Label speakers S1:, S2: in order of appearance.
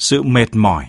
S1: sự mệt mỏi.